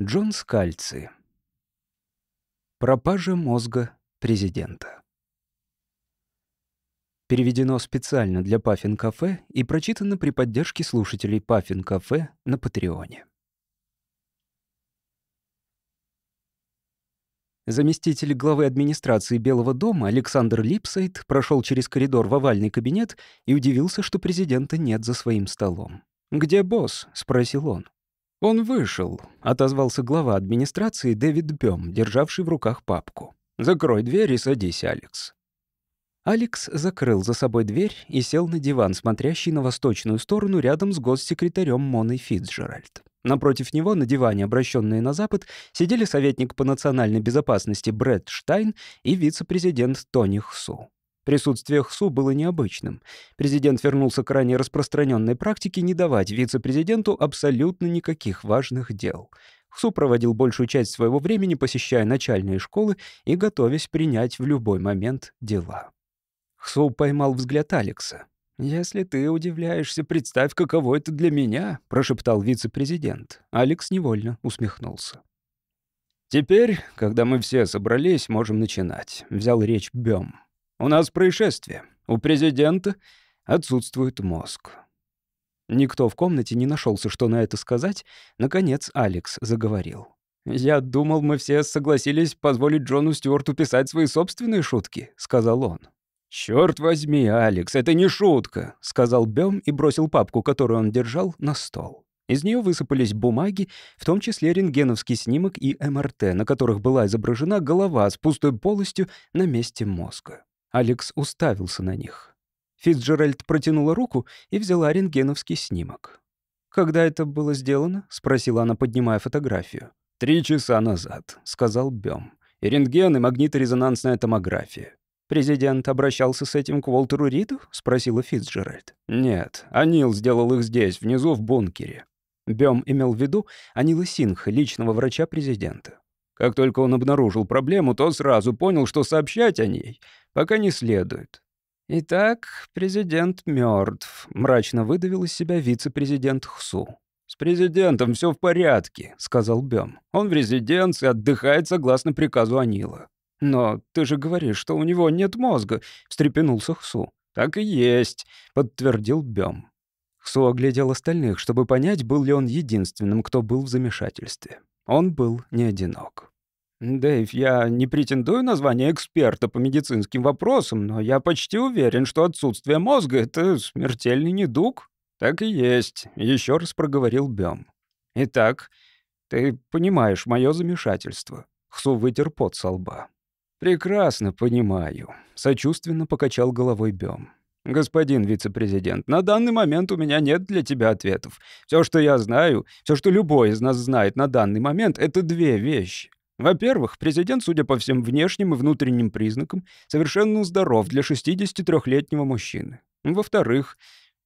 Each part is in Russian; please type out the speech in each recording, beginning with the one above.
Джон Скальци. Пропажа мозга президента. Переведено специально для Puffin Cafe и прочитано при поддержке слушателей Puffin Cafe на Патреоне. Заместитель главы администрации Белого дома Александр Липсайд прошел через коридор в овальный кабинет и удивился, что президента нет за своим столом. «Где босс?» — спросил он. «Он вышел», — отозвался глава администрации Дэвид Бём, державший в руках папку. «Закрой дверь и садись, Алекс». Алекс закрыл за собой дверь и сел на диван, смотрящий на восточную сторону рядом с госсекретарем Моной Фитцджеральд. Напротив него, на диване, обращенные на запад, сидели советник по национальной безопасности Брэд Штайн и вице-президент Тони Хсу. Присутствие Хсу было необычным. Президент вернулся к ранее распространенной практике не давать вице-президенту абсолютно никаких важных дел. Хсу проводил большую часть своего времени, посещая начальные школы и готовясь принять в любой момент дела. Хсу поймал взгляд Алекса. «Если ты удивляешься, представь, каково это для меня», — прошептал вице-президент. Алекс невольно усмехнулся. «Теперь, когда мы все собрались, можем начинать», — взял речь Бём. У нас происшествие. У президента отсутствует мозг. Никто в комнате не нашелся, что на это сказать. Наконец Алекс заговорил. «Я думал, мы все согласились позволить Джону Стюарту писать свои собственные шутки», — сказал он. «Чёрт возьми, Алекс, это не шутка», — сказал Бём и бросил папку, которую он держал, на стол. Из нее высыпались бумаги, в том числе рентгеновский снимок и МРТ, на которых была изображена голова с пустой полостью на месте мозга. Алекс уставился на них. Фицджеральд протянула руку и взяла рентгеновский снимок. «Когда это было сделано?» — спросила она, поднимая фотографию. «Три часа назад», — сказал Бём. «И рентген, и магниторезонансная томография». «Президент обращался с этим к Уолтеру Риду?» — спросила Фицджеральд. «Нет, Анил сделал их здесь, внизу в бункере». Бём имел в виду Анила Синха, личного врача президента. Как только он обнаружил проблему, то сразу понял, что сообщать о ней пока не следует. «Итак, президент мертв, мрачно выдавил из себя вице-президент Хсу. «С президентом все в порядке», — сказал Бём. «Он в резиденции, отдыхает согласно приказу Анила». «Но ты же говоришь, что у него нет мозга», — встрепенулся Хсу. «Так и есть», — подтвердил Бём. Хсу оглядел остальных, чтобы понять, был ли он единственным, кто был в замешательстве. Он был не одинок. «Дэйв, я не претендую на звание эксперта по медицинским вопросам, но я почти уверен, что отсутствие мозга — это смертельный недуг». «Так и есть», — еще раз проговорил Бём. «Итак, ты понимаешь мое замешательство». Хсу вытер пот со лба. «Прекрасно понимаю», — сочувственно покачал головой Бём. «Господин вице-президент, на данный момент у меня нет для тебя ответов. Все, что я знаю, все, что любой из нас знает на данный момент, это две вещи. Во-первых, президент, судя по всем внешним и внутренним признакам, совершенно здоров для 63-летнего мужчины. Во-вторых,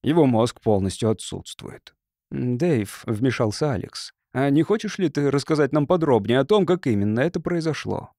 его мозг полностью отсутствует. «Дэйв», — вмешался Алекс, — «а не хочешь ли ты рассказать нам подробнее о том, как именно это произошло?»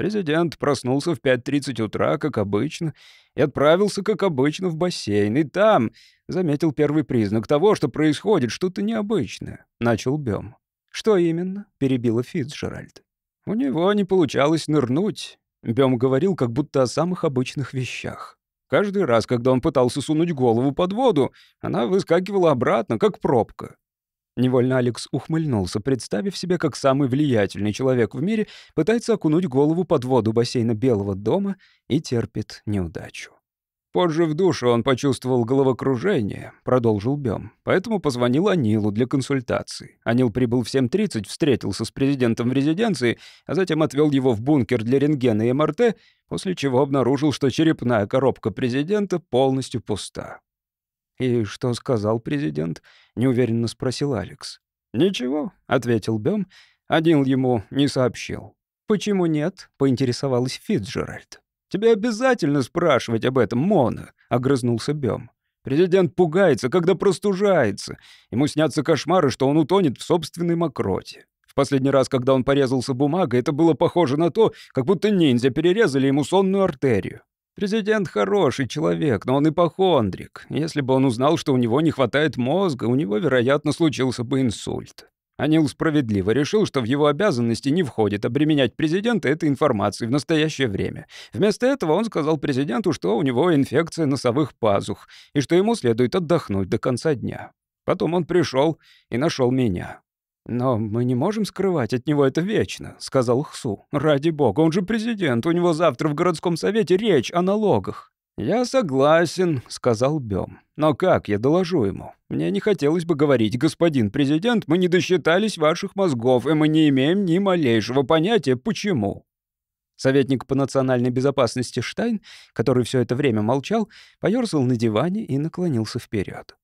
Президент проснулся в 5.30 утра, как обычно, и отправился, как обычно, в бассейн. И там заметил первый признак того, что происходит что-то необычное. Начал Бём. «Что именно?» — перебила Фицджеральд. «У него не получалось нырнуть», — Бём говорил как будто о самых обычных вещах. Каждый раз, когда он пытался сунуть голову под воду, она выскакивала обратно, как пробка. Невольно Алекс ухмыльнулся, представив себе, как самый влиятельный человек в мире пытается окунуть голову под воду бассейна Белого дома и терпит неудачу. Позже в душе он почувствовал головокружение, продолжил Бём, поэтому позвонил Анилу для консультации. Анил прибыл в 7.30, встретился с президентом в резиденции, а затем отвел его в бункер для рентгена и МРТ, после чего обнаружил, что черепная коробка президента полностью пуста. «И что сказал президент?» — неуверенно спросил Алекс. «Ничего», — ответил Бём. Один ему не сообщил. «Почему нет?» — поинтересовалась Фитджеральд. «Тебе обязательно спрашивать об этом, Мона», — огрызнулся Бём. «Президент пугается, когда простужается. Ему снятся кошмары, что он утонет в собственной мокроте. В последний раз, когда он порезался бумагой, это было похоже на то, как будто ниндзя перерезали ему сонную артерию. Президент хороший человек, но он ипохондрик. Если бы он узнал, что у него не хватает мозга, у него, вероятно, случился бы инсульт. Анил справедливо решил, что в его обязанности не входит обременять президента этой информацией в настоящее время. Вместо этого он сказал президенту, что у него инфекция носовых пазух и что ему следует отдохнуть до конца дня. Потом он пришел и нашел меня. «Но мы не можем скрывать от него это вечно», — сказал Хсу. «Ради бога, он же президент, у него завтра в городском совете речь о налогах». «Я согласен», — сказал Бём. «Но как я доложу ему? Мне не хотелось бы говорить, господин президент, мы не досчитались ваших мозгов, и мы не имеем ни малейшего понятия, почему». Советник по национальной безопасности Штайн, который все это время молчал, поёрзал на диване и наклонился вперед.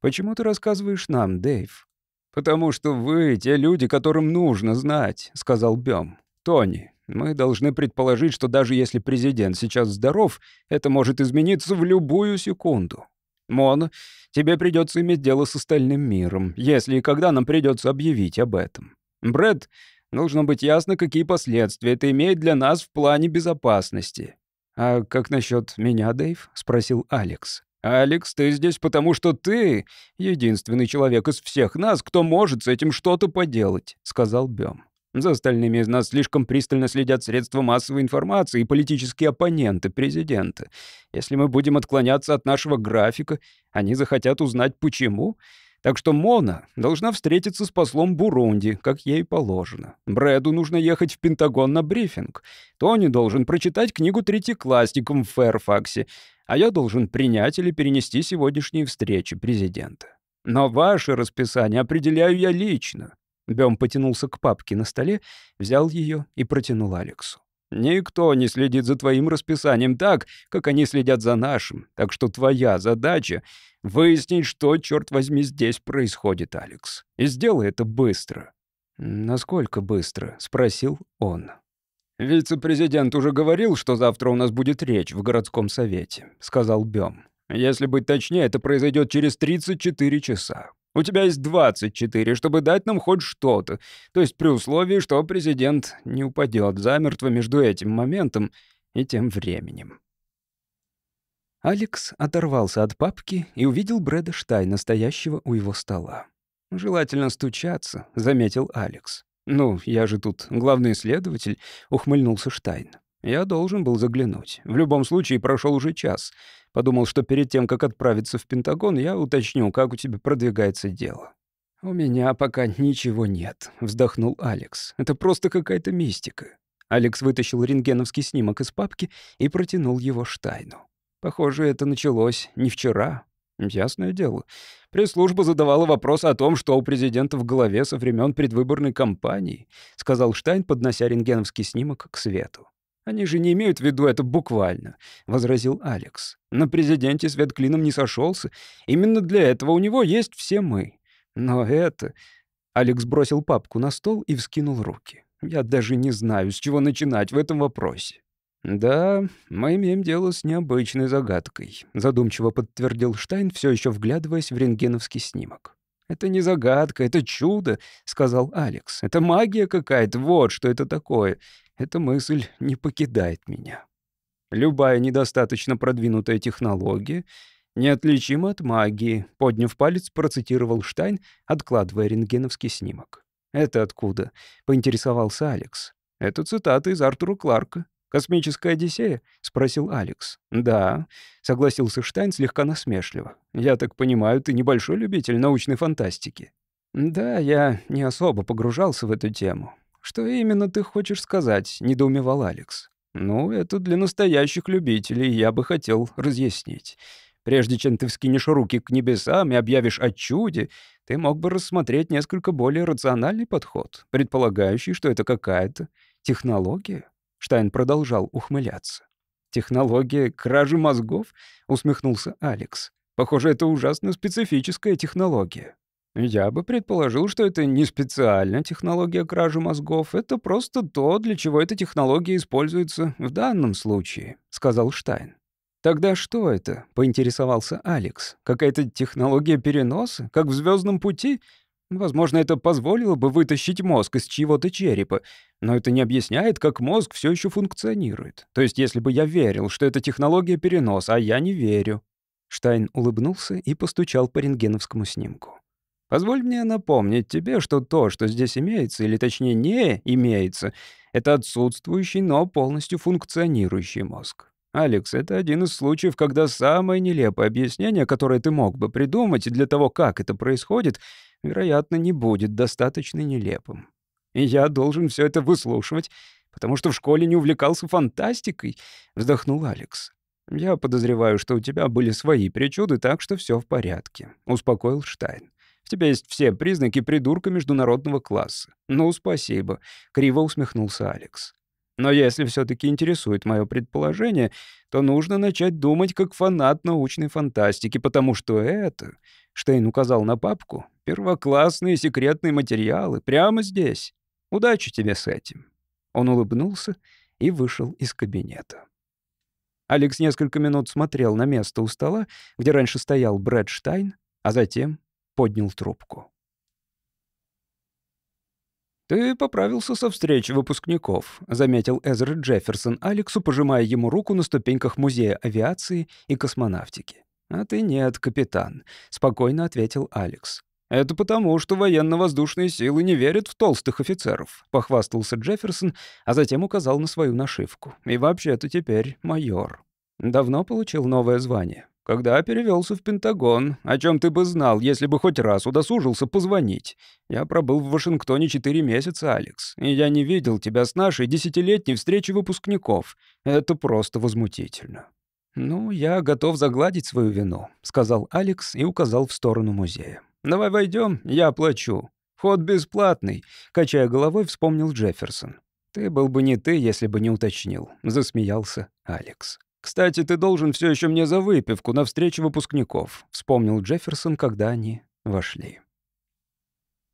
«Почему ты рассказываешь нам, Дэйв?» «Потому что вы те люди, которым нужно знать», — сказал Бём. «Тони, мы должны предположить, что даже если президент сейчас здоров, это может измениться в любую секунду. Мон, тебе придется иметь дело с остальным миром, если и когда нам придется объявить об этом. Брэд, нужно быть ясно, какие последствия это имеет для нас в плане безопасности. «А как насчет меня, Дэйв?» — спросил Алекс. «Алекс, ты здесь потому, что ты единственный человек из всех нас, кто может с этим что-то поделать», — сказал Бём. За остальными из нас слишком пристально следят средства массовой информации и политические оппоненты президента. Если мы будем отклоняться от нашего графика, они захотят узнать, почему. Так что Мона должна встретиться с послом Бурунди, как ей положено. Брэду нужно ехать в Пентагон на брифинг. Тони должен прочитать книгу третьеклассникам в Фэрфаксе, а я должен принять или перенести сегодняшние встречи президента. Но ваше расписание определяю я лично. Бём потянулся к папке на столе, взял ее и протянул Алексу. «Никто не следит за твоим расписанием так, как они следят за нашим, так что твоя задача — выяснить, что, черт возьми, здесь происходит, Алекс. И сделай это быстро». «Насколько быстро?» — спросил он. «Вице-президент уже говорил, что завтра у нас будет речь в городском совете», — сказал Бём. «Если быть точнее, это произойдет через 34 часа. У тебя есть 24, чтобы дать нам хоть что-то. То есть при условии, что президент не упадет замертво между этим моментом и тем временем. Алекс оторвался от папки и увидел Брэда Штайна, стоящего у его стола. «Желательно стучаться», — заметил Алекс. «Ну, я же тут главный следователь», — ухмыльнулся Штайн. «Я должен был заглянуть. В любом случае, прошел уже час. Подумал, что перед тем, как отправиться в Пентагон, я уточню, как у тебя продвигается дело. «У меня пока ничего нет», — вздохнул Алекс. «Это просто какая-то мистика». Алекс вытащил рентгеновский снимок из папки и протянул его Штайну. «Похоже, это началось не вчера». «Ясное дело. Пресс-служба задавала вопрос о том, что у президента в голове со времен предвыборной кампании», — сказал Штайн, поднося рентгеновский снимок к свету. «Они же не имеют в виду это буквально», — возразил Алекс. «На президенте свет клином не сошелся. Именно для этого у него есть все мы. Но это...» Алекс бросил папку на стол и вскинул руки. «Я даже не знаю, с чего начинать в этом вопросе». «Да, мы имеем дело с необычной загадкой», — задумчиво подтвердил Штайн, все еще вглядываясь в рентгеновский снимок. «Это не загадка, это чудо», — сказал Алекс. «Это магия какая-то, вот что это такое. Эта мысль не покидает меня. Любая недостаточно продвинутая технология неотличима от магии, подняв палец, процитировал Штайн, откладывая рентгеновский снимок. «Это откуда?» — поинтересовался Алекс. «Это цитата из Артура Кларка. «Космическая Одиссея?» — спросил Алекс. «Да», — согласился Штайн слегка насмешливо. «Я так понимаю, ты небольшой любитель научной фантастики». «Да, я не особо погружался в эту тему. «Что именно ты хочешь сказать?» — недоумевал Алекс. «Ну, это для настоящих любителей, я бы хотел разъяснить. Прежде чем ты вскинешь руки к небесам и объявишь о чуде, ты мог бы рассмотреть несколько более рациональный подход, предполагающий, что это какая-то технология». Штайн продолжал ухмыляться. «Технология кражи мозгов?» — усмехнулся Алекс. «Похоже, это ужасно специфическая технология». Я бы предположил, что это не специальная технология кражи мозгов, это просто то, для чего эта технология используется в данном случае, сказал Штайн. Тогда что это? поинтересовался Алекс. Какая-то технология переноса, как в звездном пути? Возможно, это позволило бы вытащить мозг из чьего-то черепа, но это не объясняет, как мозг все еще функционирует. То есть, если бы я верил, что это технология переноса, а я не верю. Штайн улыбнулся и постучал по рентгеновскому снимку. Позволь мне напомнить тебе, что то, что здесь имеется, или точнее не имеется, это отсутствующий, но полностью функционирующий мозг. Алекс, это один из случаев, когда самое нелепое объяснение, которое ты мог бы придумать для того, как это происходит, вероятно, не будет достаточно нелепым. И я должен все это выслушивать, потому что в школе не увлекался фантастикой, вздохнул Алекс. Я подозреваю, что у тебя были свои причуды, так что все в порядке, успокоил Штайн. В тебя есть все признаки придурка международного класса. Ну, спасибо. Криво усмехнулся Алекс. Но если все таки интересует мое предположение, то нужно начать думать как фанат научной фантастики, потому что это, Штейн указал на папку, первоклассные секретные материалы прямо здесь. Удачи тебе с этим. Он улыбнулся и вышел из кабинета. Алекс несколько минут смотрел на место у стола, где раньше стоял Брэд Штайн, а затем поднял трубку. «Ты поправился со встречи выпускников», — заметил Эзра Джефферсон Алексу, пожимая ему руку на ступеньках Музея авиации и космонавтики. «А ты нет, капитан», — спокойно ответил Алекс. «Это потому, что военно-воздушные силы не верят в толстых офицеров», — похвастался Джефферсон, а затем указал на свою нашивку. «И вообще ты теперь майор. Давно получил новое звание. Когда перевелся в Пентагон, о чем ты бы знал, если бы хоть раз удосужился позвонить. Я пробыл в Вашингтоне четыре месяца, Алекс, и я не видел тебя с нашей десятилетней встречи выпускников. Это просто возмутительно». «Ну, я готов загладить свою вину», — сказал Алекс и указал в сторону музея. «Давай войдем, я плачу. Вход бесплатный», — качая головой, вспомнил Джефферсон. «Ты был бы не ты, если бы не уточнил», — засмеялся Алекс. «Кстати, ты должен все еще мне за выпивку на встречу выпускников», — вспомнил Джефферсон, когда они вошли.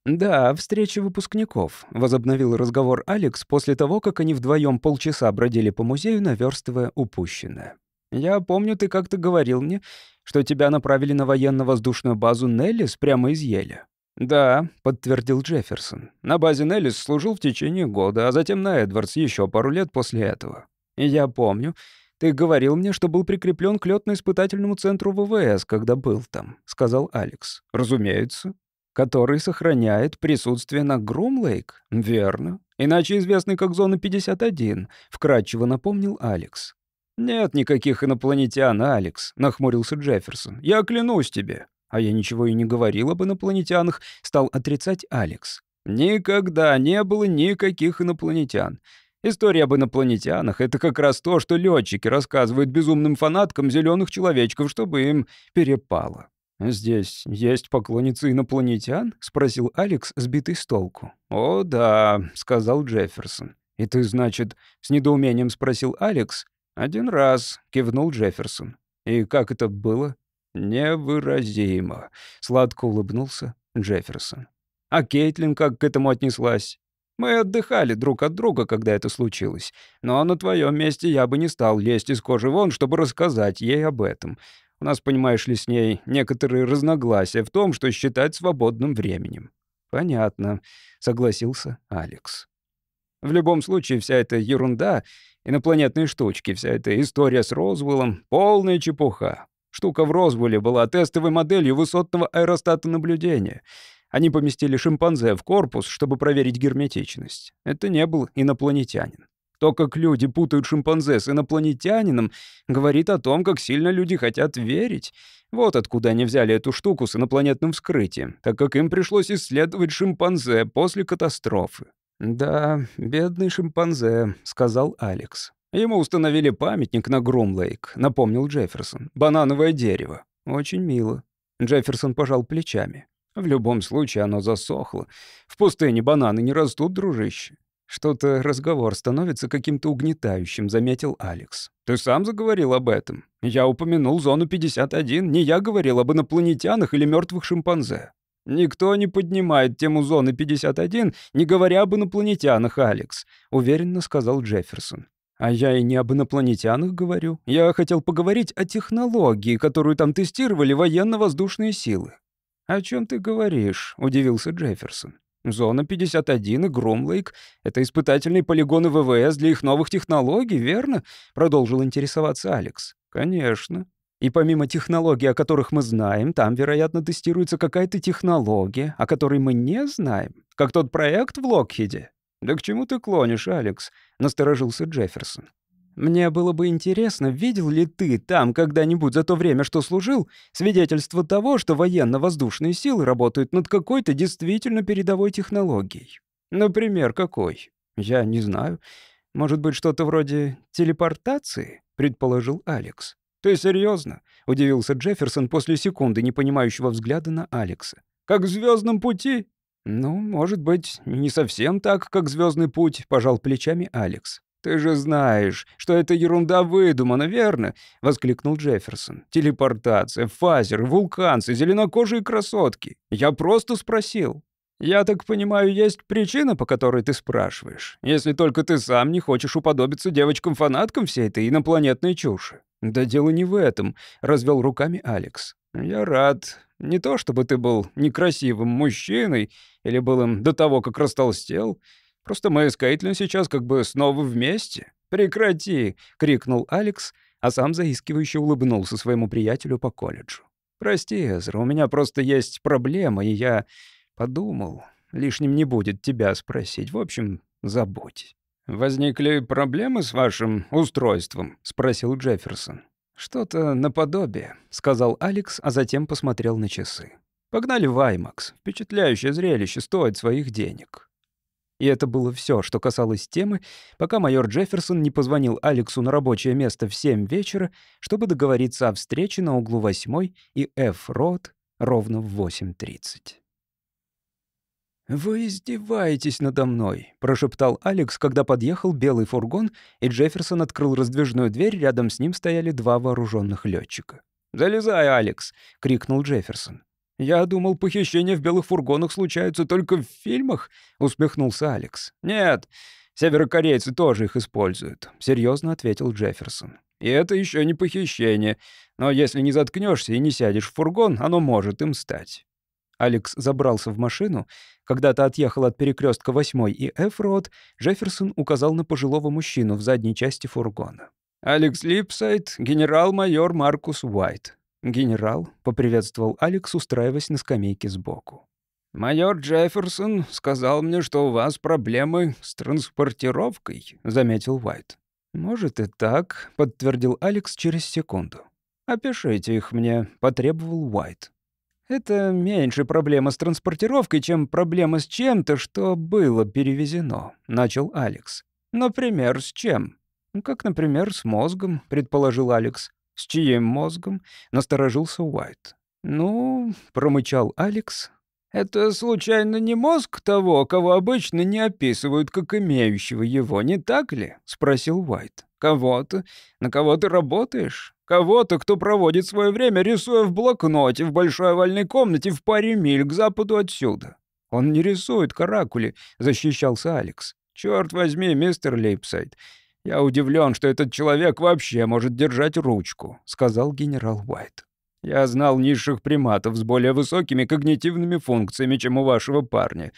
«Да, встреча выпускников», — возобновил разговор Алекс после того, как они вдвоем полчаса бродили по музею, наверстывая упущенное. «Я помню, ты как-то говорил мне, что тебя направили на военно-воздушную базу Неллис прямо из Еля». «Да», — подтвердил Джефферсон. «На базе Неллис служил в течение года, а затем на Эдвардс еще пару лет после этого. Я помню, ты говорил мне, что был прикреплен к лётно-испытательному центру ВВС, когда был там», — сказал Алекс. «Разумеется. Который сохраняет присутствие на Грумлейк?» «Верно. Иначе известный как Зона 51», — вкратчиво напомнил Алекс. «Нет никаких инопланетян, Алекс», — нахмурился Джефферсон. «Я клянусь тебе». «А я ничего и не говорил об инопланетянах», — стал отрицать Алекс. «Никогда не было никаких инопланетян. История об инопланетянах — это как раз то, что летчики рассказывают безумным фанаткам зеленых человечков, чтобы им перепало». «Здесь есть поклонницы инопланетян?» — спросил Алекс, сбитый с толку. «О, да», — сказал Джефферсон. «И ты, значит, с недоумением спросил Алекс?» «Один раз», — кивнул Джефферсон. «И как это было?» «Невыразимо», — сладко улыбнулся Джефферсон. «А Кейтлин как к этому отнеслась?» «Мы отдыхали друг от друга, когда это случилось. Но на твоем месте я бы не стал лезть из кожи вон, чтобы рассказать ей об этом. У нас, понимаешь ли, с ней некоторые разногласия в том, что считать свободным временем». «Понятно», — согласился Алекс. В любом случае, вся эта ерунда, инопланетные штучки, вся эта история с Розвеллом — полная чепуха. Штука в Розвелле была тестовой моделью высотного аэростата наблюдения. Они поместили шимпанзе в корпус, чтобы проверить герметичность. Это не был инопланетянин. То, как люди путают шимпанзе с инопланетянином, говорит о том, как сильно люди хотят верить. Вот откуда они взяли эту штуку с инопланетным вскрытием, так как им пришлось исследовать шимпанзе после катастрофы. «Да, бедный шимпанзе», — сказал Алекс. «Ему установили памятник на Грумлейк», — напомнил Джефферсон. «Банановое дерево. Очень мило». Джефферсон пожал плечами. «В любом случае оно засохло. В пустыне бананы не растут, дружище». «Что-то разговор становится каким-то угнетающим», — заметил Алекс. «Ты сам заговорил об этом. Я упомянул зону 51. Не я говорил об инопланетянах или мертвых шимпанзе. «Никто не поднимает тему зоны 51, не говоря об инопланетянах, Алекс», — уверенно сказал Джефферсон. «А я и не об инопланетянах говорю. Я хотел поговорить о технологии, которую там тестировали военно-воздушные силы». «О чем ты говоришь?» — удивился Джефферсон. «Зона 51 и Грумлейк — это испытательные полигоны ВВС для их новых технологий, верно?» — продолжил интересоваться Алекс. «Конечно. И помимо технологий, о которых мы знаем, там, вероятно, тестируется какая-то технология, о которой мы не знаем, как тот проект в Локхеде. «Да к чему ты клонишь, Алекс?» — насторожился Джефферсон. «Мне было бы интересно, видел ли ты там когда-нибудь за то время, что служил, свидетельство того, что военно-воздушные силы работают над какой-то действительно передовой технологией? Например, какой? Я не знаю. Может быть, что-то вроде телепортации?» — предположил Алекс. «Ты серьезно? удивился Джефферсон после секунды непонимающего взгляда на Алекса. «Как в звездном пути?» «Ну, может быть, не совсем так, как звездный путь», — пожал плечами Алекс. «Ты же знаешь, что это ерунда выдумана, верно?» — воскликнул Джефферсон. «Телепортация, фазеры, вулканцы, зеленокожие красотки. Я просто спросил». «Я так понимаю, есть причина, по которой ты спрашиваешь, если только ты сам не хочешь уподобиться девочкам-фанаткам всей этой инопланетной чуши». «Да дело не в этом», — развел руками Алекс. «Я рад. Не то чтобы ты был некрасивым мужчиной или был им до того, как растолстел. Просто мы с Кейтлин сейчас как бы снова вместе. Прекрати!» — крикнул Алекс, а сам заискивающе улыбнулся своему приятелю по колледжу. «Прости, Эзра, у меня просто есть проблема, и я подумал, лишним не будет тебя спросить. В общем, забудь». «Возникли проблемы с вашим устройством?» — спросил Джефферсон. «Что-то наподобие», — сказал Алекс, а затем посмотрел на часы. «Погнали в Аймакс. Впечатляющее зрелище стоит своих денег». И это было все, что касалось темы, пока майор Джефферсон не позвонил Алексу на рабочее место в 7 вечера, чтобы договориться о встрече на углу 8 и F-Road ровно в 8.30. «Вы издеваетесь надо мной», — прошептал Алекс, когда подъехал белый фургон, и Джефферсон открыл раздвижную дверь, рядом с ним стояли два вооруженных летчика. «Залезай, Алекс!» — крикнул Джефферсон. «Я думал, похищения в белых фургонах случаются только в фильмах», — усмехнулся Алекс. «Нет, северокорейцы тоже их используют», — серьезно ответил Джефферсон. «И это еще не похищение, но если не заткнешься и не сядешь в фургон, оно может им стать». Алекс забрался в машину. Когда-то отъехал от перекрестка 8 и F-Road, Джефферсон указал на пожилого мужчину в задней части фургона. «Алекс Липсайд, генерал-майор Маркус Уайт». «Генерал», — поприветствовал Алекс, устраиваясь на скамейке сбоку. «Майор Джефферсон сказал мне, что у вас проблемы с транспортировкой», — заметил Уайт. «Может и так», — подтвердил Алекс через секунду. «Опишите их мне», — потребовал Уайт. Это меньше проблема с транспортировкой, чем проблема с чем-то, что было перевезено», — начал Алекс. «Например, с чем?» «Ну, «Как, например, с мозгом», — предположил Алекс. «С чьим мозгом?» — насторожился Уайт. «Ну», — промычал Алекс, — «это случайно не мозг того, кого обычно не описывают как имеющего его, не так ли?» — спросил Уайт. «Кого-то? На кого ты работаешь?» Кого-то, кто проводит свое время, рисуя в блокноте в большой овальной комнате в паре миль к западу отсюда. Он не рисует каракули, защищался Алекс. Черт возьми, мистер Лейпсайд. Я удивлен, что этот человек вообще может держать ручку, сказал генерал Уайт. Я знал низших приматов с более высокими когнитивными функциями, чем у вашего парня.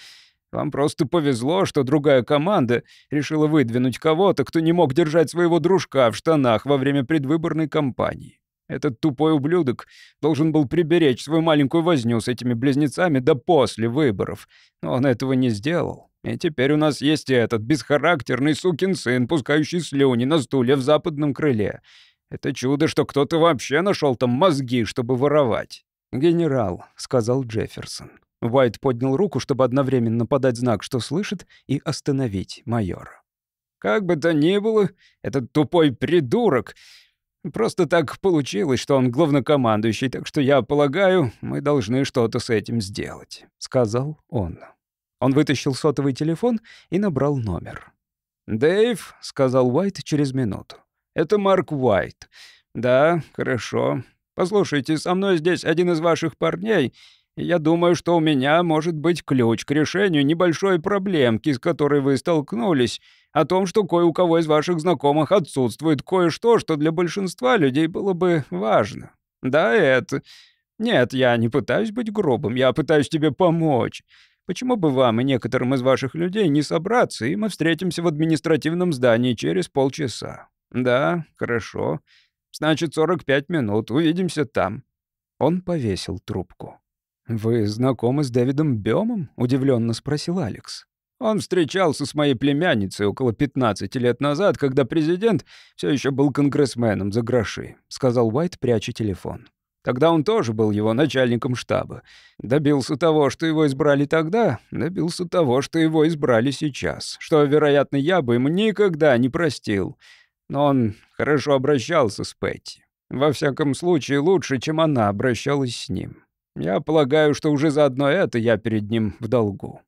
Вам просто повезло, что другая команда решила выдвинуть кого-то, кто не мог держать своего дружка в штанах во время предвыборной кампании. Этот тупой ублюдок должен был приберечь свою маленькую возню с этими близнецами до после выборов, но он этого не сделал. И теперь у нас есть этот бесхарактерный сукин сын, пускающий слюни на стуле в западном крыле. Это чудо, что кто-то вообще нашел там мозги, чтобы воровать. «Генерал», — сказал Джефферсон. Уайт поднял руку, чтобы одновременно подать знак, что слышит, и остановить майора. «Как бы то ни было, этот тупой придурок... Просто так получилось, что он главнокомандующий, так что я полагаю, мы должны что-то с этим сделать», — сказал он. Он вытащил сотовый телефон и набрал номер. «Дэйв», — сказал Уайт через минуту. «Это Марк Уайт. Да, хорошо. Послушайте, со мной здесь один из ваших парней, я думаю, что у меня может быть ключ к решению небольшой проблемки, с которой вы столкнулись, о том, что кое у кого из ваших знакомых отсутствует кое-что, что для большинства людей было бы важно. Да, это... Нет, я не пытаюсь быть грубым, я пытаюсь тебе помочь. Почему бы вам и некоторым из ваших людей не собраться, и мы встретимся в административном здании через полчаса? Да, хорошо. Значит, 45 минут. Увидимся там». Он повесил трубку. «Вы знакомы с Дэвидом Бёмом?» — удивленно спросил Алекс. Он встречался с моей племянницей около 15 лет назад, когда президент все еще был конгрессменом за гроши», — сказал Уайт, пряча телефон. Тогда он тоже был его начальником штаба. Добился того, что его избрали тогда, добился того, что его избрали сейчас, что, вероятно, я бы ему никогда не простил. Но он хорошо обращался с Петти. Во всяком случае, лучше, чем она обращалась с ним. Я полагаю, что уже заодно это я перед ним в долгу.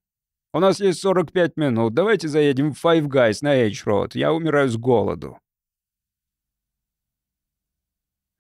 У нас есть 45 минут. Давайте заедем в Five Guys на Эйч-Род. Я умираю с голоду».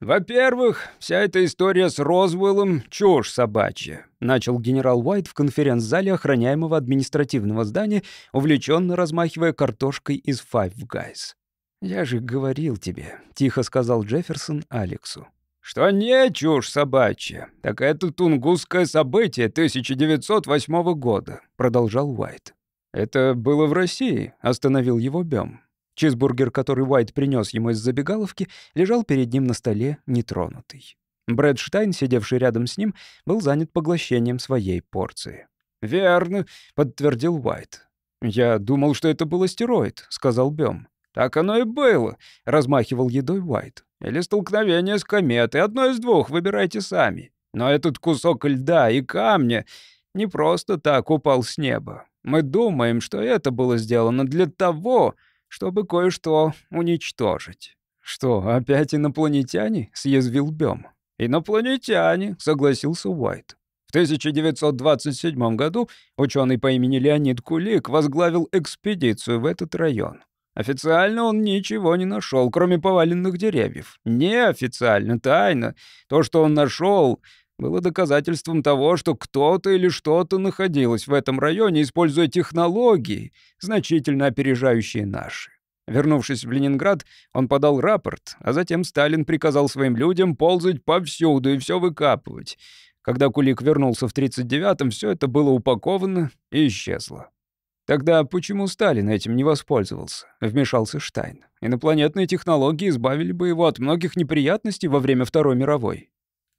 «Во-первых, вся эта история с Розвеллом — чушь собачья», — начал генерал Уайт в конференц-зале охраняемого административного здания, увлеченно размахивая картошкой из Five Guys. «Я же говорил тебе», — тихо сказал Джефферсон Алексу. «Что не чушь собачья, так это тунгусское событие 1908 года», — продолжал Уайт. «Это было в России», — остановил его Бём. Чизбургер, который Уайт принес ему из забегаловки, лежал перед ним на столе, нетронутый. Брэд Штайн, сидевший рядом с ним, был занят поглощением своей порции. «Верно», — подтвердил Уайт. «Я думал, что это был астероид», — сказал Бём. «Так оно и было», — размахивал едой Уайт. Или столкновение с кометой. Одно из двух, выбирайте сами. Но этот кусок льда и камня не просто так упал с неба. Мы думаем, что это было сделано для того, чтобы кое-что уничтожить. «Что, опять инопланетяне?» — съязвил Бём. «Инопланетяне», — согласился Уайт. В 1927 году ученый по имени Леонид Кулик возглавил экспедицию в этот район. Официально он ничего не нашел, кроме поваленных деревьев. Неофициально, тайно. То, что он нашел, было доказательством того, что кто-то или что-то находилось в этом районе, используя технологии, значительно опережающие наши. Вернувшись в Ленинград, он подал рапорт, а затем Сталин приказал своим людям ползать повсюду и все выкапывать. Когда Кулик вернулся в 1939-м, все это было упаковано и исчезло. «Тогда почему Сталин этим не воспользовался?» — вмешался Штайн. «Инопланетные технологии избавили бы его от многих неприятностей во время Второй мировой».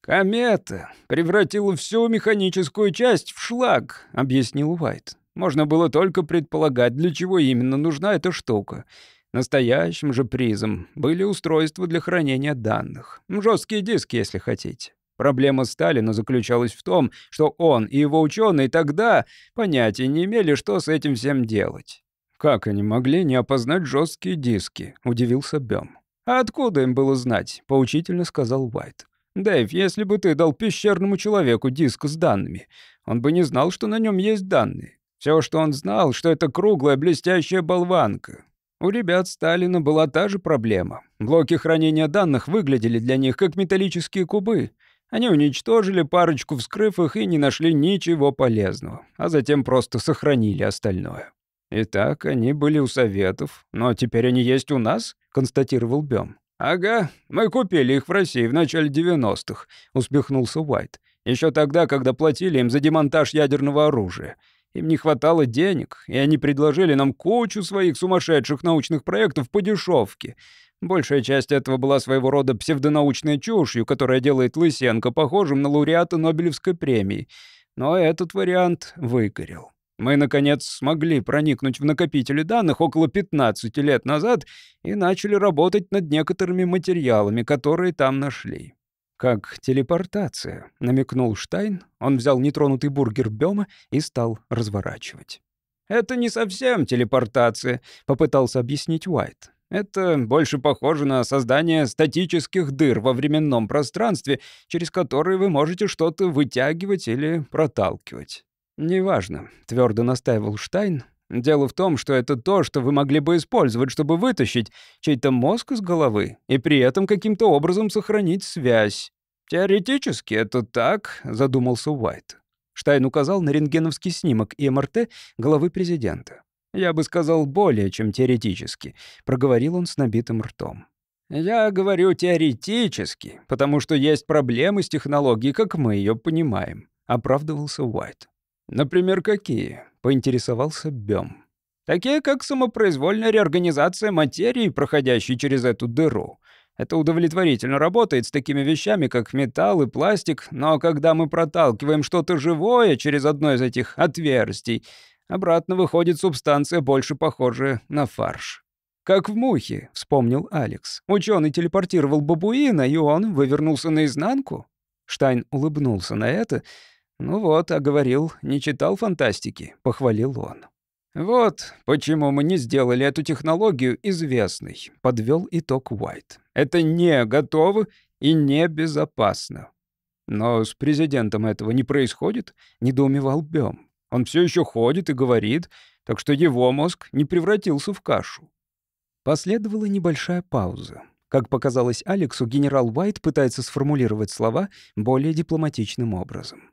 «Комета превратила всю механическую часть в шлак», — объяснил Уайт. «Можно было только предполагать, для чего именно нужна эта штука. Настоящим же призом были устройства для хранения данных. Жесткие диски, если хотите. Проблема Сталина заключалась в том, что он и его ученые тогда понятия не имели, что с этим всем делать. «Как они могли не опознать жесткие диски?» — удивился Бём. «А откуда им было знать?» — поучительно сказал Уайт. «Дэйв, если бы ты дал пещерному человеку диск с данными, он бы не знал, что на нем есть данные. Все, что он знал, что это круглая блестящая болванка. У ребят Сталина была та же проблема. Блоки хранения данных выглядели для них как металлические кубы. Они уничтожили парочку, вскрыв их, и не нашли ничего полезного, а затем просто сохранили остальное. «Итак, они были у Советов, но теперь они есть у нас?» — констатировал Бём. «Ага, мы купили их в России в начале 90-х», — успехнулся Уайт. Еще тогда, когда платили им за демонтаж ядерного оружия. Им не хватало денег, и они предложили нам кучу своих сумасшедших научных проектов по дешевке. Большая часть этого была своего рода псевдонаучной чушью, которая делает Лысенко похожим на лауреата Нобелевской премии. Но этот вариант выгорел. Мы, наконец, смогли проникнуть в накопители данных около 15 лет назад и начали работать над некоторыми материалами, которые там нашли. «Как телепортация», — намекнул Штайн. Он взял нетронутый бургер Бёма и стал разворачивать. «Это не совсем телепортация», — попытался объяснить Уайт. Это больше похоже на создание статических дыр во временном пространстве, через которые вы можете что-то вытягивать или проталкивать. «Неважно», — твердо настаивал Штайн. «Дело в том, что это то, что вы могли бы использовать, чтобы вытащить чей-то мозг из головы и при этом каким-то образом сохранить связь». «Теоретически это так», — задумался Уайт. Штайн указал на рентгеновский снимок и МРТ головы президента. «Я бы сказал, более чем теоретически», — проговорил он с набитым ртом. «Я говорю теоретически, потому что есть проблемы с технологией, как мы ее понимаем», — оправдывался Уайт. «Например, какие?» — поинтересовался Бём. «Такие, как самопроизвольная реорганизация материи, проходящей через эту дыру. Это удовлетворительно работает с такими вещами, как металл и пластик, но когда мы проталкиваем что-то живое через одно из этих отверстий, обратно выходит субстанция, больше похожая на фарш. «Как в мухе», — вспомнил Алекс. Ученый телепортировал бабуина, и он вывернулся наизнанку. Штайн улыбнулся на это. «Ну вот, а говорил, не читал фантастики», — похвалил он. «Вот почему мы не сделали эту технологию известной», — подвел итог Уайт. «Это не готово и не безопасно». «Но с президентом этого не происходит», — недоумевал Бём. «Он все еще ходит и говорит, так что его мозг не превратился в кашу». Последовала небольшая пауза. Как показалось Алексу, генерал Уайт пытается сформулировать слова более дипломатичным образом.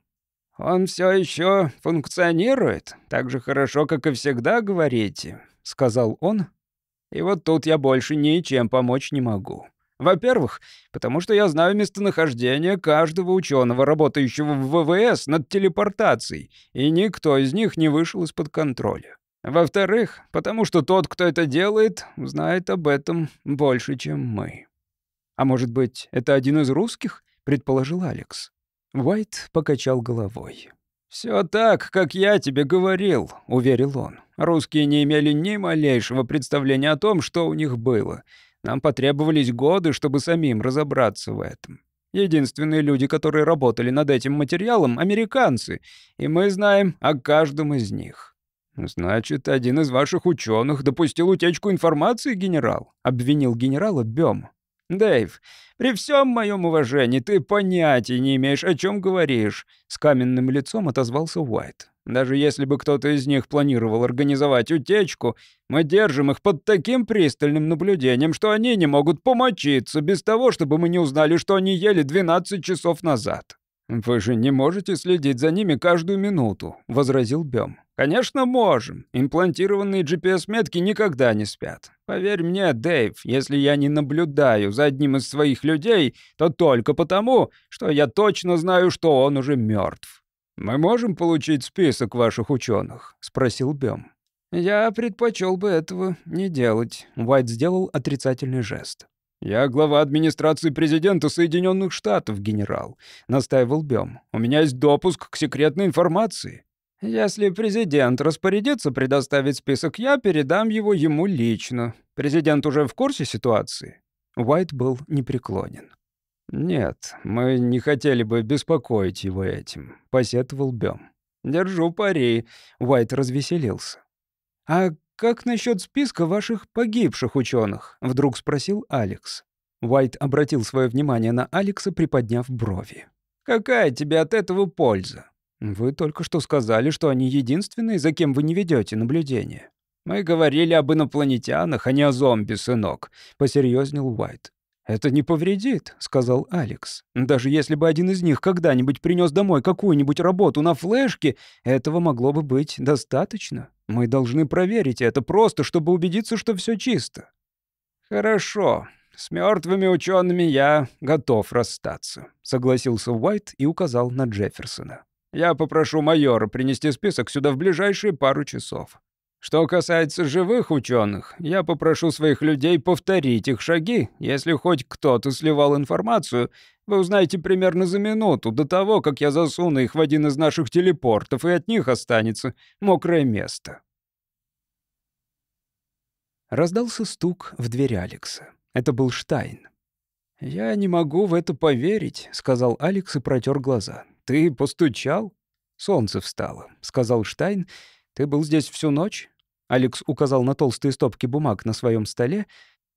«Он все еще функционирует, так же хорошо, как и всегда, говорите», — сказал он. «И вот тут я больше ничем помочь не могу. Во-первых, потому что я знаю местонахождение каждого ученого, работающего в ВВС над телепортацией, и никто из них не вышел из-под контроля. Во-вторых, потому что тот, кто это делает, знает об этом больше, чем мы. А может быть, это один из русских, предположил Алекс. Уайт покачал головой. Все так, как я тебе говорил», — уверил он. «Русские не имели ни малейшего представления о том, что у них было. Нам потребовались годы, чтобы самим разобраться в этом. Единственные люди, которые работали над этим материалом — американцы, и мы знаем о каждом из них. «Значит, один из ваших ученых допустил утечку информации, генерал?» — обвинил генерала Бём. «Дэйв, при всем моем уважении ты понятия не имеешь, о чем говоришь», — с каменным лицом отозвался Уайт. «Даже если бы кто-то из них планировал организовать утечку, мы держим их под таким пристальным наблюдением, что они не могут помочиться без того, чтобы мы не узнали, что они ели 12 часов назад». «Вы же не можете следить за ними каждую минуту», — возразил Бём. «Конечно, можем. Имплантированные GPS-метки никогда не спят. Поверь мне, Дэйв, если я не наблюдаю за одним из своих людей, то только потому, что я точно знаю, что он уже мертв. «Мы можем получить список ваших ученых? спросил Бём. «Я предпочел бы этого не делать», — Уайт сделал отрицательный жест. «Я глава администрации президента Соединенных Штатов, генерал», — настаивал Бём. «У меня есть допуск к секретной информации». Если президент распорядится предоставить список, я передам его ему лично. Президент уже в курсе ситуации?» Уайт был непреклонен. «Нет, мы не хотели бы беспокоить его этим», — посетовал Бём. «Держу пари», — Уайт развеселился. «А как насчет списка ваших погибших ученых? вдруг спросил Алекс. Уайт обратил свое внимание на Алекса, приподняв брови. «Какая тебе от этого польза?» «Вы только что сказали, что они единственные, за кем вы не ведете наблюдение». «Мы говорили об инопланетянах, а не о зомби, сынок», — посерьезнел Уайт. «Это не повредит», — сказал Алекс. «Даже если бы один из них когда-нибудь принес домой какую-нибудь работу на флешке, этого могло бы быть достаточно. Мы должны проверить это просто, чтобы убедиться, что все чисто». «Хорошо. С мертвыми учеными я готов расстаться», — согласился Уайт и указал на Джефферсона. Я попрошу майора принести список сюда в ближайшие пару часов. Что касается живых ученых, я попрошу своих людей повторить их шаги. Если хоть кто-то сливал информацию, вы узнаете примерно за минуту до того, как я засуну их в один из наших телепортов, и от них останется мокрое место. Раздался стук в дверь Алекса. Это был Штайн. «Я не могу в это поверить», — сказал Алекс и протер глаза. «Ты постучал?» «Солнце встало», — сказал Штайн. «Ты был здесь всю ночь?» Алекс указал на толстые стопки бумаг на своем столе.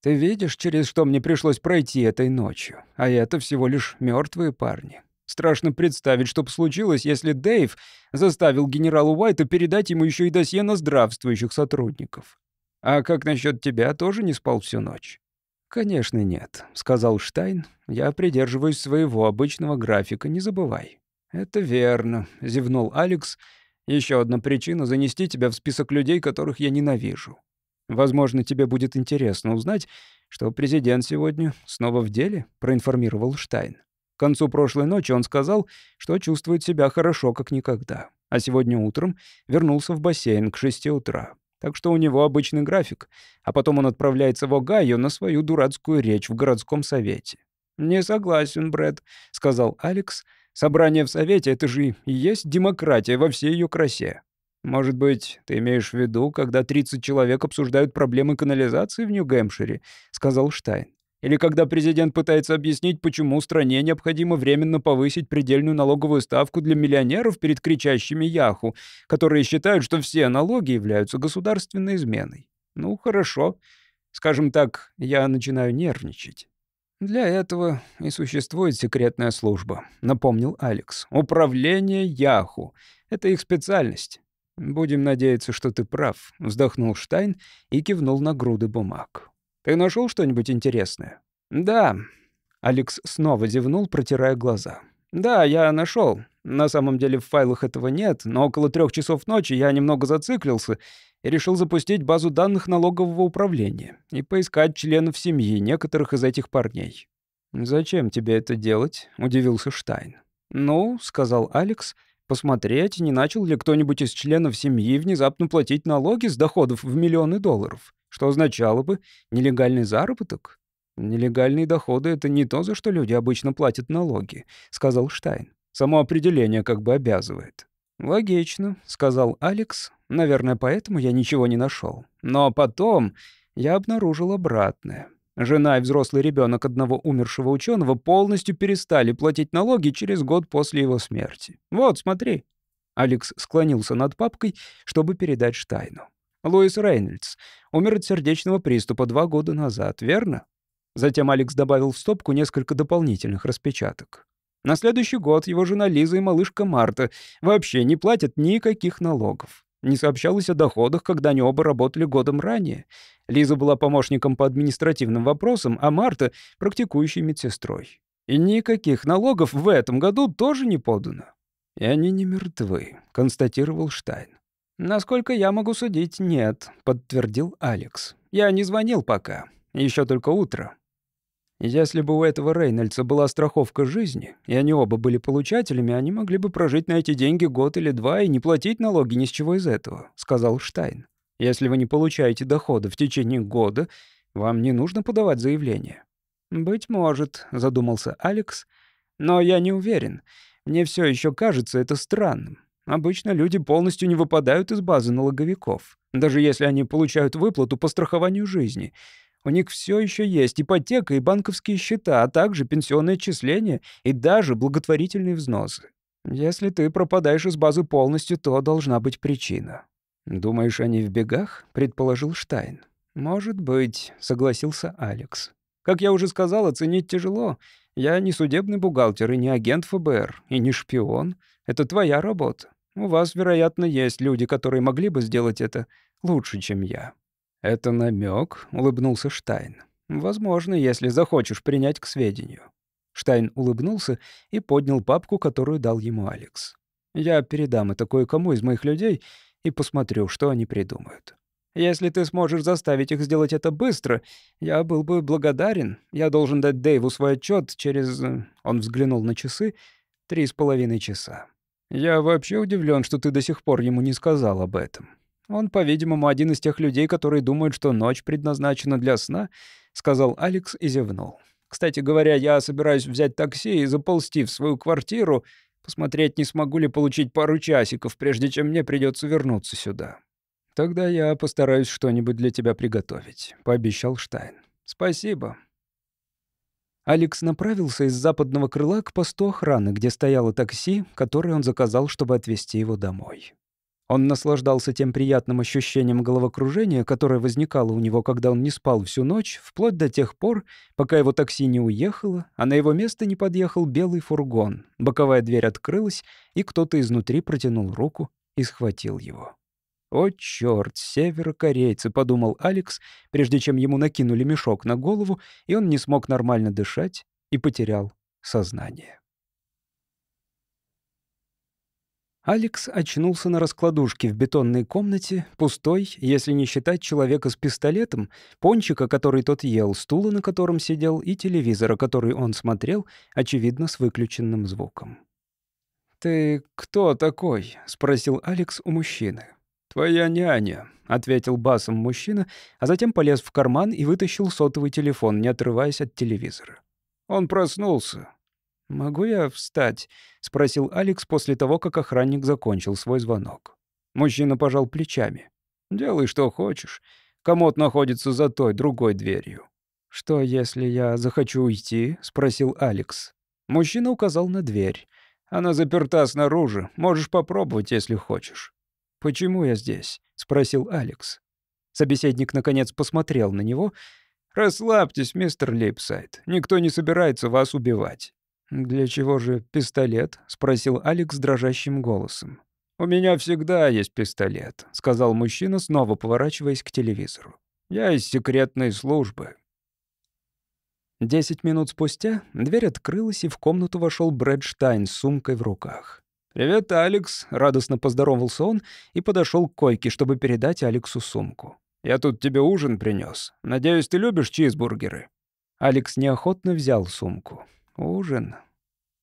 «Ты видишь, через что мне пришлось пройти этой ночью? А это всего лишь мертвые парни. Страшно представить, что бы случилось, если Дэйв заставил генерала Уайта передать ему еще и досье на здравствующих сотрудников. А как насчет тебя, тоже не спал всю ночь?» «Конечно нет», — сказал Штайн. «Я придерживаюсь своего обычного графика, не забывай». «Это верно», — зевнул Алекс. Еще одна причина занести тебя в список людей, которых я ненавижу. Возможно, тебе будет интересно узнать, что президент сегодня снова в деле», — проинформировал Штайн. К концу прошлой ночи он сказал, что чувствует себя хорошо, как никогда. А сегодня утром вернулся в бассейн к 6 утра. Так что у него обычный график, а потом он отправляется в Огайо на свою дурацкую речь в городском совете. «Не согласен, Брэд», — сказал Алекс. «Собрание в совете — это же и есть демократия во всей ее красе. Может быть, ты имеешь в виду, когда 30 человек обсуждают проблемы канализации в Нью-Гэмпшире?» — сказал Штайн. Или когда президент пытается объяснить, почему стране необходимо временно повысить предельную налоговую ставку для миллионеров перед кричащими Яху, которые считают, что все налоги являются государственной изменой. Ну, хорошо. Скажем так, я начинаю нервничать. «Для этого и существует секретная служба», — напомнил Алекс. «Управление Яху. Это их специальность». «Будем надеяться, что ты прав», — вздохнул Штайн и кивнул на груды бумаг. Ты нашел что-нибудь интересное?» «Да». Алекс снова зевнул, протирая глаза. «Да, я нашел. На самом деле в файлах этого нет, но около трех часов ночи я немного зациклился и решил запустить базу данных налогового управления и поискать членов семьи некоторых из этих парней». «Зачем тебе это делать?» — удивился Штайн. «Ну», — сказал Алекс, — «посмотреть, не начал ли кто-нибудь из членов семьи внезапно платить налоги с доходов в миллионы долларов. Что означало бы нелегальный заработок? Нелегальные доходы — это не то, за что люди обычно платят налоги, — сказал Штайн. Само определение как бы обязывает. «Логично», — сказал Алекс. «Наверное, поэтому я ничего не нашел. Но потом я обнаружил обратное. Жена и взрослый ребенок одного умершего ученого полностью перестали платить налоги через год после его смерти. Вот, смотри». Алекс склонился над папкой, чтобы передать Штайну. Луис Рейнольдс умер от сердечного приступа два года назад, верно? Затем Алекс добавил в стопку несколько дополнительных распечаток. На следующий год его жена Лиза и малышка Марта вообще не платят никаких налогов. Не сообщалось о доходах, когда они оба работали годом ранее. Лиза была помощником по административным вопросам, а Марта — практикующей медсестрой. И никаких налогов в этом году тоже не подано. «И они не мертвы», — констатировал Штайн. «Насколько я могу судить, нет», — подтвердил Алекс. «Я не звонил пока. Еще только утро». Если бы у этого Рейнольдса была страховка жизни, и они оба были получателями, они могли бы прожить на эти деньги год или два и не платить налоги ни с чего из этого», — сказал Штайн. «Если вы не получаете дохода в течение года, вам не нужно подавать заявление». «Быть может», — задумался Алекс, — «но я не уверен. Мне все еще кажется это странным. Обычно люди полностью не выпадают из базы налоговиков, даже если они получают выплату по страхованию жизни. У них все еще есть ипотека и банковские счета, а также пенсионные отчисления и даже благотворительные взносы. Если ты пропадаешь из базы полностью, то должна быть причина. «Думаешь, они в бегах?» — предположил Штайн. «Может быть», — согласился Алекс. «Как я уже сказал, оценить тяжело. Я не судебный бухгалтер и не агент ФБР, и не шпион. Это твоя работа. У вас, вероятно, есть люди, которые могли бы сделать это лучше, чем я». «Это намек, улыбнулся Штайн. «Возможно, если захочешь принять к сведению». Штайн улыбнулся и поднял папку, которую дал ему Алекс. «Я передам это кое-кому из моих людей и посмотрю, что они придумают. Если ты сможешь заставить их сделать это быстро, я был бы благодарен. Я должен дать Дэйву свой отчет через...» Он взглянул на часы. «Три с половиной часа». Я вообще удивлен, что ты до сих пор ему не сказал об этом. Он, по-видимому, один из тех людей, которые думают, что ночь предназначена для сна, сказал Алекс и зевнул. Кстати говоря, я собираюсь взять такси и заползти в свою квартиру, посмотреть, не смогу ли получить пару часиков, прежде чем мне придется вернуться сюда. Тогда я постараюсь что-нибудь для тебя приготовить, пообещал Штайн. Спасибо. Алекс направился из западного крыла к посту охраны, где стояло такси, которое он заказал, чтобы отвезти его домой. Он наслаждался тем приятным ощущением головокружения, которое возникало у него, когда он не спал всю ночь, вплоть до тех пор, пока его такси не уехало, а на его место не подъехал белый фургон. Боковая дверь открылась, и кто-то изнутри протянул руку и схватил его. «О, чёрт, северокорейцы», — подумал Алекс, прежде чем ему накинули мешок на голову, и он не смог нормально дышать и потерял сознание. Алекс очнулся на раскладушке в бетонной комнате, пустой, если не считать человека с пистолетом, пончика, который тот ел, стула, на котором сидел, и телевизора, который он смотрел, очевидно, с выключенным звуком. «Ты кто такой?» — спросил Алекс у мужчины. «Твоя няня», — ответил басом мужчина, а затем полез в карман и вытащил сотовый телефон, не отрываясь от телевизора. Он проснулся. «Могу я встать?» — спросил Алекс после того, как охранник закончил свой звонок. Мужчина пожал плечами. «Делай, что хочешь. Комод находится за той, другой дверью». «Что, если я захочу уйти?» — спросил Алекс. Мужчина указал на дверь. «Она заперта снаружи. Можешь попробовать, если хочешь». «Почему я здесь?» — спросил Алекс. Собеседник, наконец, посмотрел на него. «Расслабьтесь, мистер Лейпсайд. Никто не собирается вас убивать». «Для чего же пистолет?» — спросил Алекс дрожащим голосом. «У меня всегда есть пистолет», — сказал мужчина, снова поворачиваясь к телевизору. «Я из секретной службы». Десять минут спустя дверь открылась, и в комнату вошел Брэд Штайн с сумкой в руках. «Привет, Алекс», — радостно поздоровался он и подошел к койке, чтобы передать Алексу сумку. «Я тут тебе ужин принес. Надеюсь, ты любишь чизбургеры?» Алекс неохотно взял сумку. «Ужин?»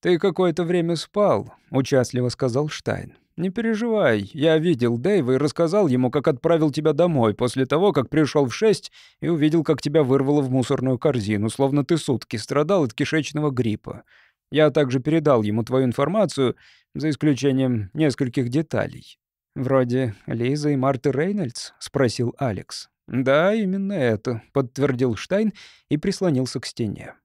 «Ты какое-то время спал», — участливо сказал Штайн. «Не переживай, я видел Дэйва и рассказал ему, как отправил тебя домой после того, как пришел в шесть и увидел, как тебя вырвало в мусорную корзину, словно ты сутки страдал от кишечного гриппа. Я также передал ему твою информацию, за исключением нескольких деталей». «Вроде Лиза и Марты Рейнольдс?» — спросил Алекс. «Да, именно это», — подтвердил Штайн и прислонился к стене.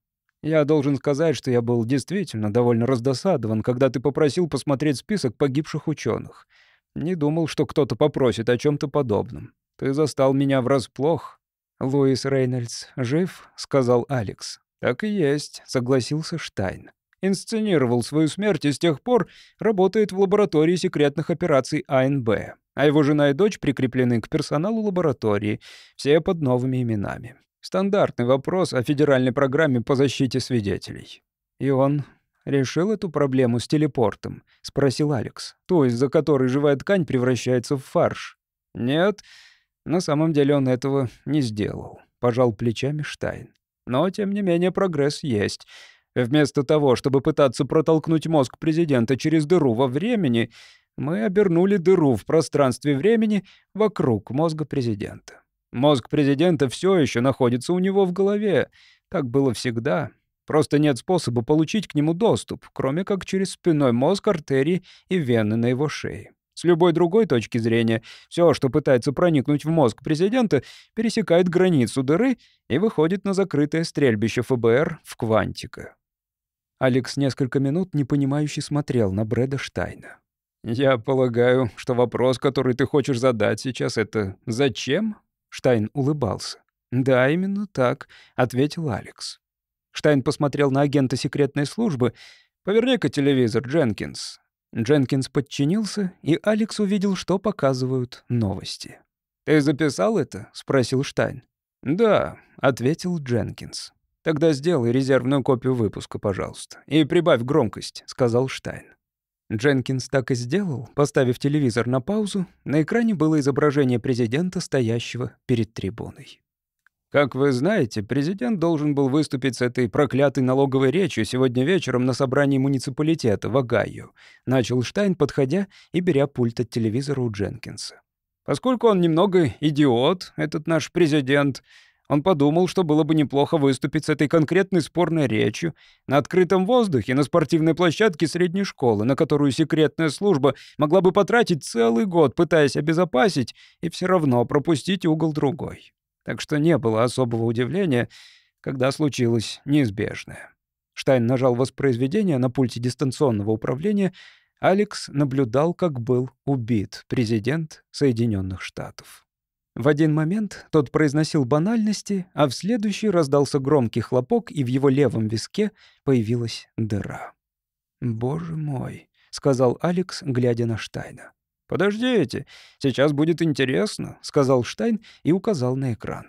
Я должен сказать, что я был действительно довольно раздосадован, когда ты попросил посмотреть список погибших ученых. Не думал, что кто-то попросит о чем то подобном. Ты застал меня врасплох. «Луис Рейнольдс жив?» — сказал Алекс. «Так и есть», — согласился Штайн. Инсценировал свою смерть и с тех пор работает в лаборатории секретных операций АНБ. А его жена и дочь прикреплены к персоналу лаборатории, все под новыми именами. Стандартный вопрос о федеральной программе по защите свидетелей. И он решил эту проблему с телепортом, спросил Алекс. То, из-за которой живая ткань превращается в фарш. Нет, на самом деле он этого не сделал, пожал плечами Штайн. Но, тем не менее, прогресс есть. Вместо того, чтобы пытаться протолкнуть мозг президента через дыру во времени, мы обернули дыру в пространстве времени вокруг мозга президента. Мозг президента все еще находится у него в голове. Так было всегда. Просто нет способа получить к нему доступ, кроме как через спинной мозг, артерии и вены на его шее. С любой другой точки зрения, все, что пытается проникнуть в мозг президента, пересекает границу дыры и выходит на закрытое стрельбище ФБР в Квантика. Алекс несколько минут непонимающе смотрел на Брэда Штайна. «Я полагаю, что вопрос, который ты хочешь задать сейчас, это «зачем?» Штайн улыбался. «Да, именно так», — ответил Алекс. Штайн посмотрел на агента секретной службы. «Поверни-ка телевизор, Дженкинс». Дженкинс подчинился, и Алекс увидел, что показывают новости. «Ты записал это?» — спросил Штайн. «Да», — ответил Дженкинс. «Тогда сделай резервную копию выпуска, пожалуйста, и прибавь громкость», — сказал Штайн. Дженкинс так и сделал, поставив телевизор на паузу. На экране было изображение президента, стоящего перед трибуной. Как вы знаете, президент должен был выступить с этой проклятой налоговой речью сегодня вечером на собрании муниципалитета в Огайо. Начал Штайн, подходя и беря пульт от телевизора у Дженкинса. Поскольку он немного идиот, этот наш президент, он подумал, что было бы неплохо выступить с этой конкретной спорной речью на открытом воздухе, на спортивной площадке средней школы, на которую секретная служба могла бы потратить целый год, пытаясь обезопасить, и все равно пропустить угол другой. Так что не было особого удивления, когда случилось неизбежное. Штайн нажал воспроизведение на пульте дистанционного управления. Алекс наблюдал, как был убит президент Соединенных Штатов. В один момент тот произносил банальности, а в следующий раздался громкий хлопок, и в его левом виске появилась дыра. «Боже мой», — сказал Алекс, глядя на Штайна. «Подождите, сейчас будет интересно», — сказал Штайн и указал на экран.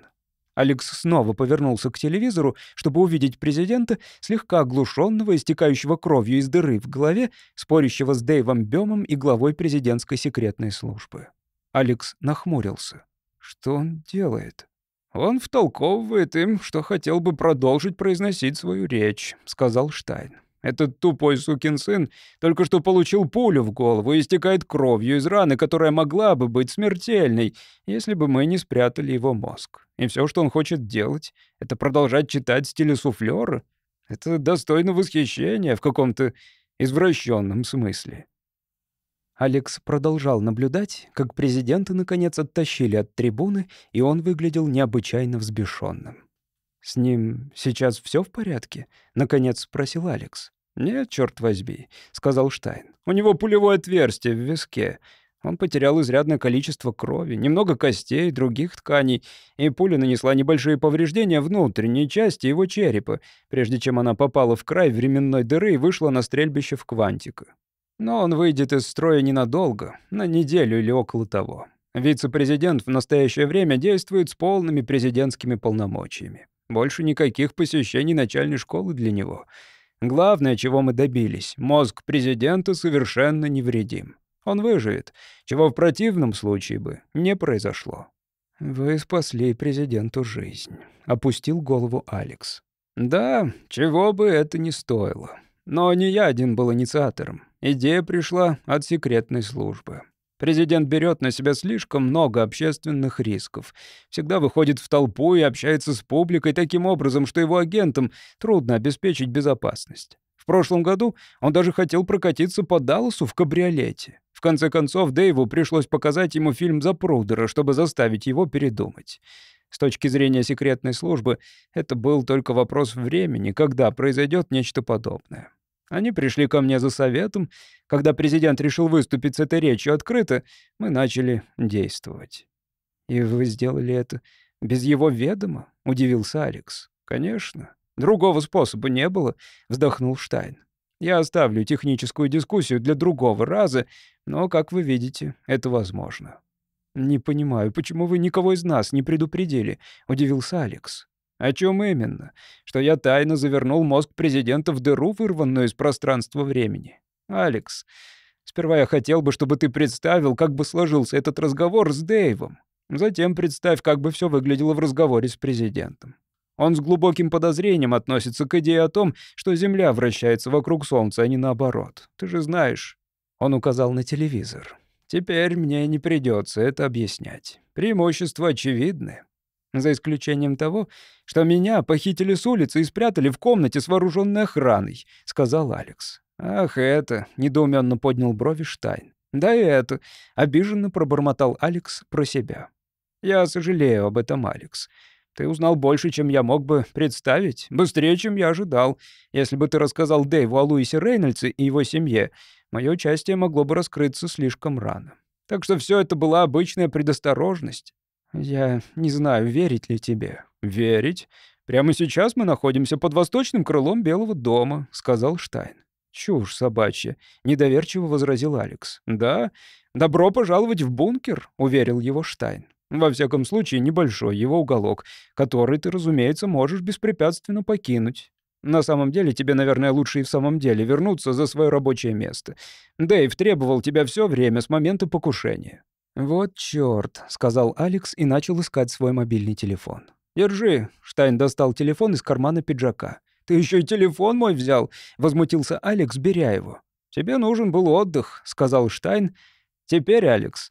Алекс снова повернулся к телевизору, чтобы увидеть президента, слегка оглушенного, истекающего кровью из дыры в голове, спорящего с Дэйвом Бёмом и главой президентской секретной службы. Алекс нахмурился. Что он делает? Он втолковывает им, что хотел бы продолжить произносить свою речь, сказал Штайн. Этот тупой сукин сын только что получил пулю в голову и истекает кровью из раны, которая могла бы быть смертельной, если бы мы не спрятали его мозг. И все, что он хочет делать, это продолжать читать стиле суфлера. Это достойно восхищения в каком-то извращенном смысле. Алекс продолжал наблюдать, как президента наконец оттащили от трибуны, и он выглядел необычайно взбешенным. «С ним сейчас все в порядке?» — наконец спросил Алекс. «Нет, черт возьми», — сказал Штайн. «У него пулевое отверстие в виске. Он потерял изрядное количество крови, немного костей, других тканей, и пуля нанесла небольшие повреждения внутренней части его черепа, прежде чем она попала в край временной дыры и вышла на стрельбище в Квантика. Но он выйдет из строя ненадолго, на неделю или около того. Вице-президент в настоящее время действует с полными президентскими полномочиями. Больше никаких посещений начальной школы для него. Главное, чего мы добились, мозг президента совершенно невредим. Он выживет, чего в противном случае бы не произошло. «Вы спасли президенту жизнь», — опустил голову Алекс. «Да, чего бы это ни стоило. Но не я один был инициатором. Идея пришла от секретной службы. Президент берет на себя слишком много общественных рисков. Всегда выходит в толпу и общается с публикой таким образом, что его агентам трудно обеспечить безопасность. В прошлом году он даже хотел прокатиться по Далласу в кабриолете. В конце концов, Дэйву пришлось показать ему фильм Запрудера, чтобы заставить его передумать. С точки зрения секретной службы, это был только вопрос времени, когда произойдет нечто подобное. Они пришли ко мне за советом. Когда президент решил выступить с этой речью открыто, мы начали действовать. «И вы сделали это без его ведома?» — удивился Алекс. «Конечно. Другого способа не было», — вздохнул Штайн. «Я оставлю техническую дискуссию для другого раза, но, как вы видите, это возможно». «Не понимаю, почему вы никого из нас не предупредили?» — удивился Алекс. О чем именно? Что я тайно завернул мозг президента в дыру, вырванную из пространства времени. Алекс, сперва я хотел бы, чтобы ты представил, как бы сложился этот разговор с Дэйвом. Затем представь, как бы все выглядело в разговоре с президентом. Он с глубоким подозрением относится к идее о том, что Земля вращается вокруг Солнца, а не наоборот. Ты же знаешь. Он указал на телевизор. Теперь мне не придется это объяснять. Преимущества очевидны. За исключением того, что меня похитили с улицы и спрятали в комнате с вооруженной охраной», — сказал Алекс. «Ах, это!» — недоуменно поднял брови Штайн. «Да и это!» — обиженно пробормотал Алекс про себя. «Я сожалею об этом, Алекс. Ты узнал больше, чем я мог бы представить, быстрее, чем я ожидал. Если бы ты рассказал Дэйву о Луисе Рейнольдсе и его семье, мое участие могло бы раскрыться слишком рано. Так что все это была обычная предосторожность. «Я не знаю, верить ли тебе». «Верить? Прямо сейчас мы находимся под восточным крылом Белого дома», — сказал Штайн. «Чушь собачья», — недоверчиво возразил Алекс. «Да, добро пожаловать в бункер», — уверил его Штайн. «Во всяком случае, небольшой его уголок, который ты, разумеется, можешь беспрепятственно покинуть. На самом деле, тебе, наверное, лучше и в самом деле вернуться за свое рабочее место. Дэйв требовал тебя все время с момента покушения. «Вот чёрт», — сказал Алекс и начал искать свой мобильный телефон. «Держи», — Штайн достал телефон из кармана пиджака. «Ты ещё и телефон мой взял», — возмутился Алекс, беря его. «Тебе нужен был отдых», — сказал Штайн. «Теперь, Алекс,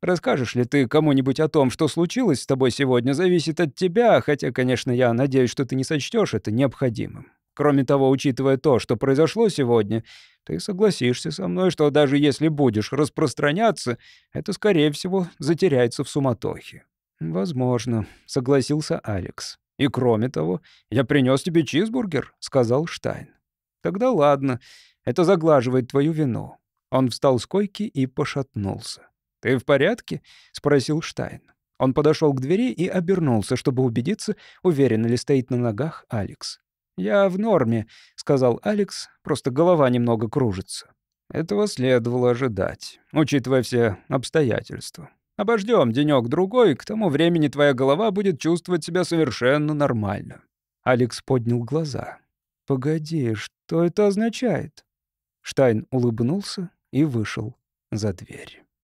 расскажешь ли ты кому-нибудь о том, что случилось с тобой сегодня, зависит от тебя, хотя, конечно, я надеюсь, что ты не сочтёшь это необходимым. Кроме того, учитывая то, что произошло сегодня, ты согласишься со мной, что даже если будешь распространяться, это, скорее всего, затеряется в суматохе». «Возможно», — согласился Алекс. «И кроме того, я принес тебе чизбургер», — сказал Штайн. «Тогда ладно, это заглаживает твою вину». Он встал с койки и пошатнулся. «Ты в порядке?» — спросил Штайн. Он подошел к двери и обернулся, чтобы убедиться, уверенно ли стоит на ногах Алекс. «Я в норме», — сказал Алекс, — «просто голова немного кружится». Этого следовало ожидать, учитывая все обстоятельства. Обождем денек другой к тому времени твоя голова будет чувствовать себя совершенно нормально». Алекс поднял глаза. «Погоди, что это означает?» Штайн улыбнулся и вышел за дверь.